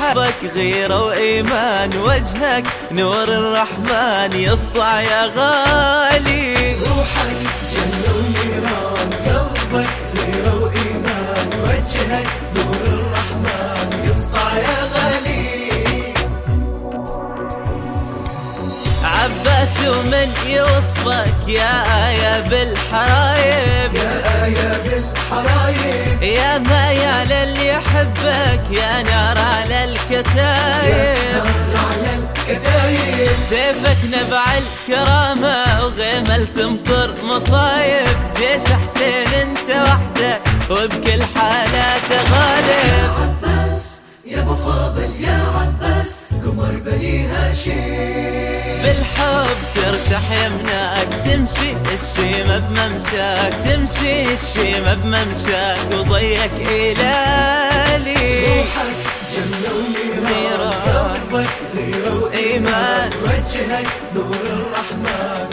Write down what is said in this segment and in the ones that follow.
حبك غيرة وإيمان وجهك نور الرحمن يسطع يا غالي. روحك جنة ونيران قلبك غيرة وإيمان وجهك نور الرحمن يسطع يا غالي. عباس ومن يوصفك يا آية بالحرايب يا بالحرايب يا ميال اللي يحبك يا نار على يا الكتايب. سيفك نبع الكرامة وغيمة تمطر مصايب. جيش حسين انت وحدك وبكل حالات غالب. عباس يا أبو فاضل يا عباس قمر بني هاشم. ترشح يمناك تمشي الشيمة بممشاك تمشي الشيمة بممشاك وضيك إلالي روحك جنة نيران. قلبك غيرة إيمان. وإيمان وجهك نور الرحمن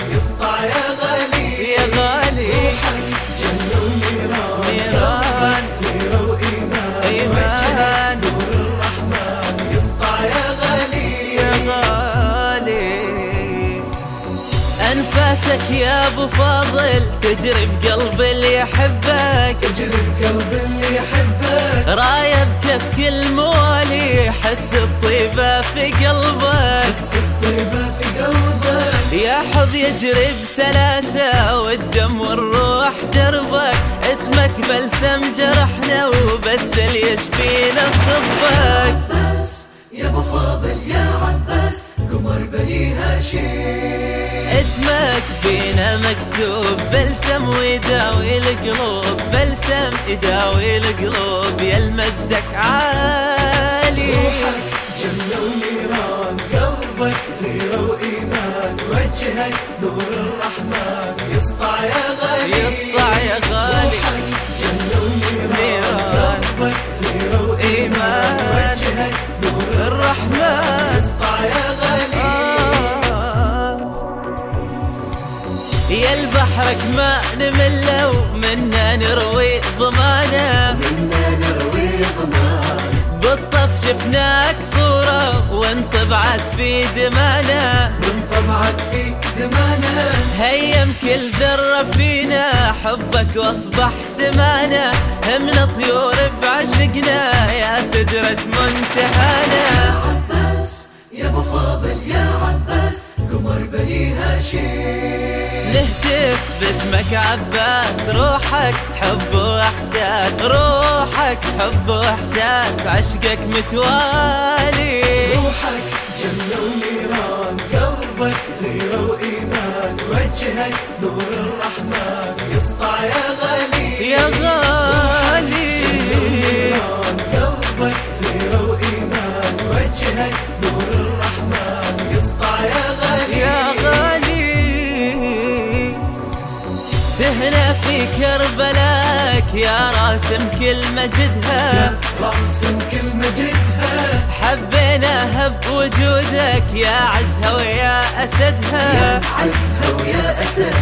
أنفاسك يا أبو فاضل تجري بقلب اللي يحبك. تجري بقلب اللي يحبك. راية بكف كل موالي حس الطيبة في قلبك. بس الطيبة في قلبك. يا حظ يجري بسلاسة والدم والروح دربك. اسمك بلسم جرحنا وبس اللي يشفينا طبك عباس يا ابو فاضل يا عباس. قمر بني هاشم. اسمك بينا مكتوب بلسم ويداوي القلوب بلسم يداوي القلوب يا المجدك عالي يا البحرك ما نمل ومنا نروي ضمانة. منا نروي ضمان بالطف شفناك صورة وانطبعت في دمانا من طبعت في دمانا هيم كل ذرة فينا حبك واصبح سمانا همنا طيور بعشقنا يا سدرة منتهانا. عباس يا أبو فاضل يا عباس. قمر بني هاشم. نهتف باسمك عباس روحك حب وإحساس روحك حب وإحساس عشقك متوالي. روحك جنة ونيران قلبك غيرة وإيمان وجهك نور الرحمن يسطع يا غالي يا غالي. كربلاك يا راسم كل مجدها. راسم كل مجدها. حبيناها بوجودك يا عزها ويا أسدها. عزها ويا أسد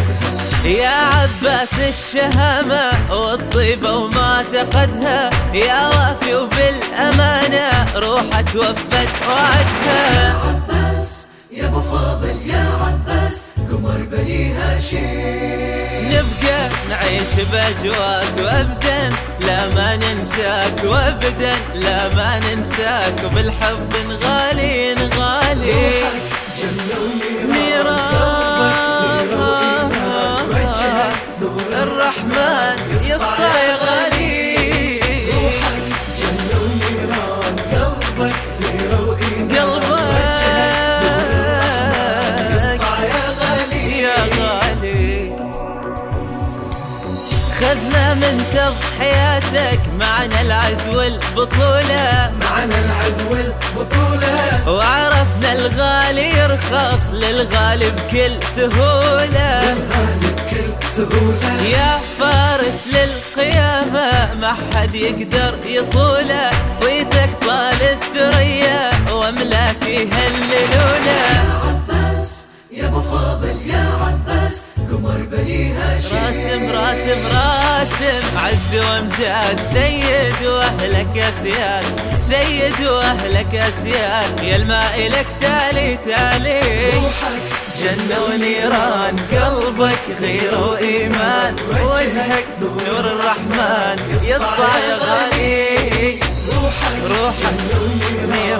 يا عباس الشهامة والطيبة وما تقدها. يا وافي وبالأمانة روحك وفت وعدها. عباس يا أبو فاضل يا عباس قمر بني هاشم. نبقى نعيش بأجواك وأبدا لا ما ننساك وأبدا لا ما ننساك وبالحب نغالي نغالي روحك جنة ونيران معنا العز والبطولة معنا العز والبطولة وعرفنا الغالي يرخص للغالي بكل سهولة. كل سهولة. يا فارس للقيامة ما حد يقدر يطوله صيتك طال الثريا واملاك يهللونه يا عباس يا أبو فاضل يا قمر بني هاشم. راسم راسم الاسم عز وامجاد سيد وأهلك اسياد سيد وأهلك يا الماء لك تالي تالي. جنة ونيران قلبك غير وإيمان. وجهك نور الرحمن يسطع يا غالي. روحك نيران.